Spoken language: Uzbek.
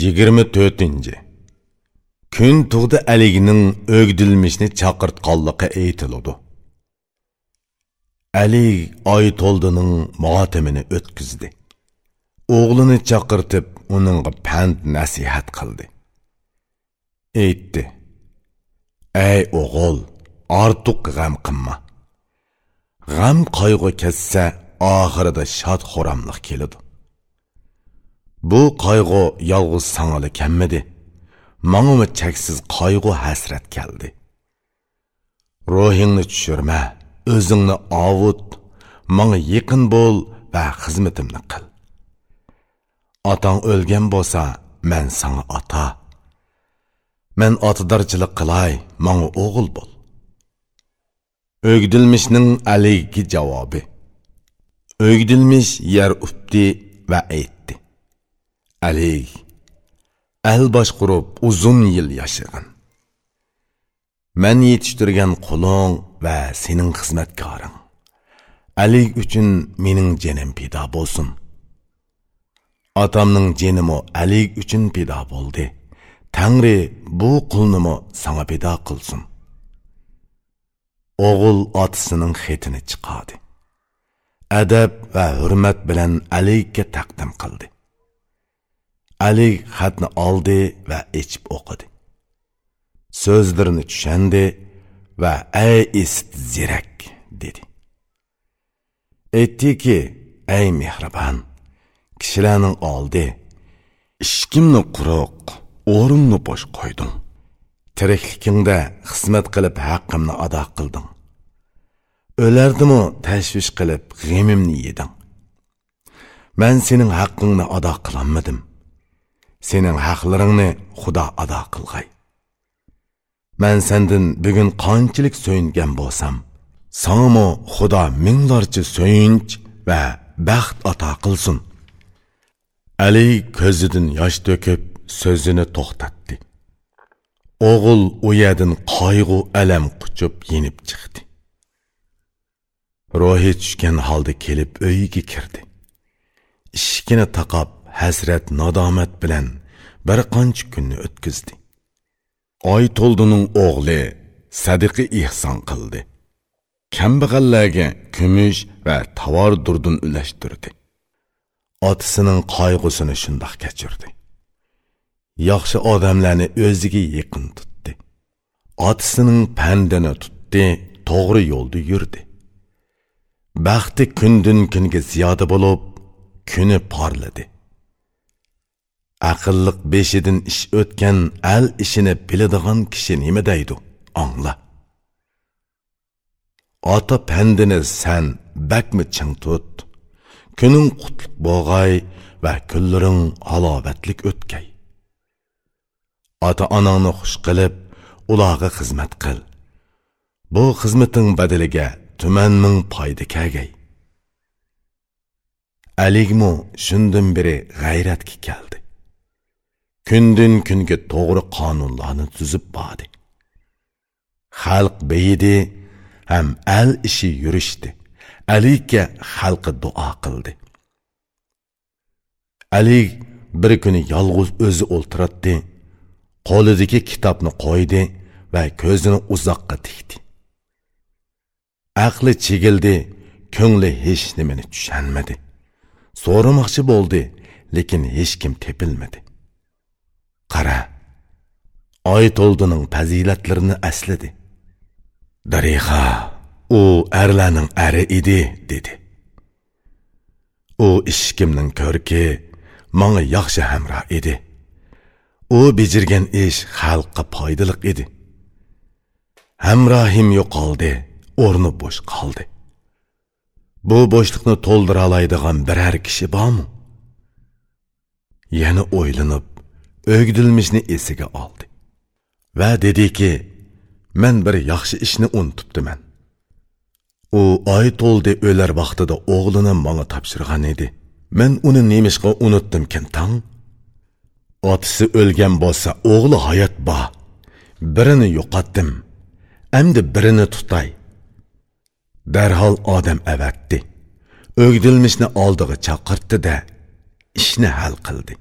yigirma to'rtinchi. Kun tug'di aligining o'gdilmishni chaqirtqanligi aytiladi ali oy to'ldining motamini o'tkizdi o'g'lini chaqirtib uningga pand nasihat qildi. Aytdi ey o'g'il ortiq g'am qilma. G'am qayg'u kessa oxirida shod xo'ramliq keladi. Bu qayg'u yolg'iz sangali kammidi. Mangumi cheksiz qayg'u hasrat keldi ruhingni tushirma o'zingni ovut manga yaqin bo'l va xizmatimni qil. Otang o'lgan bo'lsa man sanga ota. Man otadarchilik qilay manga o'g'il bo'l. O'gdilmishning aligi javobi. O'gdilmish yer updi va aytdi. Alik el boshqurib uzun yil yashagan man yetishtirgan quling va sening xizmatkoring. Alik uchun mening jinim pido bo'lsin. Otamning jinimi alik uchun pido bo'ldi. Tangri bu qulnimi sanga pido qilsin. O'g'il otasining xetini chiqadi. Adab va hurmat bilan alikka taqdim qildi. Ali xatni oldi va ichib o'qidi. So'zlarini tushundi va ey ist zirak dedi. Aytdiki ey mehribon kishilarning oldi ishkimni quruq o'rinni bo'sh qo'yding. Tirikligingda xizmat qilib haqqimni ado qilding o'lardimi tashvish qilib g'emimni yeding. Man sening haqqingni ado qilolmadim. Sening haqlaringni xudo ado qilg'ay. Man sendin bugun qanchalik so'yingan bo'lsam sangamo xudo minglarcha so'yinch va baxt ato qilsin. Ali ko'zidan yosh to'kib so'zini to'xtatdi. O'g'il u yerdan qayg'u alam quchib yenib chiqdi. Ruhi tushgan holda kelib uyiga kirdi. Ishkini taqab hasrat nadomat bilan bir qancha kunni o'tkazdi. Oy to'ldining o'g'li sadiqi ehson qildi. Kambag'allarga kumush va tovar durdun ulashtirdi. Otasining qayg'usini shundoq kechirdi. Yaxshi odamlarni o'ziga yaqin tutdi. Otasining pandini tutdi to'g'ri yo'lda yurdi. Baxti kundan kunga ziyoda bo'lib kuni porladi. Aqlliq beshidan ish o'tgan al ishini biladigan kishi nima deydi? Angla ota pandini san bakmi ching tut? Kuning qutluq bo'g'ay va kunlaring halovatlik o'tkay. Ota onangni xush qilib ularga xizmat qil. Bu xizmating badaliga tuman ming foyda kagay. Aligmu shundan beri g'ayratga keldi? Kundan kunga to'g'ri qonunlarni tuzib bordi xalq beyidi ham al ishi yurishdi alikka xalqi duo qildi alik bir kuni yolg'iz o'zi o'ltiratdi qo'lidagi kitobni qo'ydi va ko'zini uzoqqa tikdi. Aqli chegildi ko'ngli hech nimani tushanmadi so'ramoqchi bo'ldi lekin hech kim tepilmadi qara oy to'ldining fazilatlarini asladi dariha u arlarning ari edi dedi. U ishkimning ko'rki manga yaxshi hamroh edi. U bejirgan ish xalqqa foydaliq edi. Hamrohim yo'qoldi o'rni bo'sh qoldi. Bu bo'shliqni to'ldira oladigan biror kishi bormi? Yana o'ylanib o'gdilmishni esiga oldi. Va dediki men bir yaxshi ishni unutibdiman. U oy to'ldi o'lar vaqtida o'g'lini manga topshirgan edi. Men uni nemishqa unutdimkin tang? Otasi o'lgan bo'lsa o'g'li hayot bor birini yo'qotdim. Endi birini tutay. Darhol odam avatdi. O'gdilmishni oldig'i chaqirtdi da ishni hal qildi.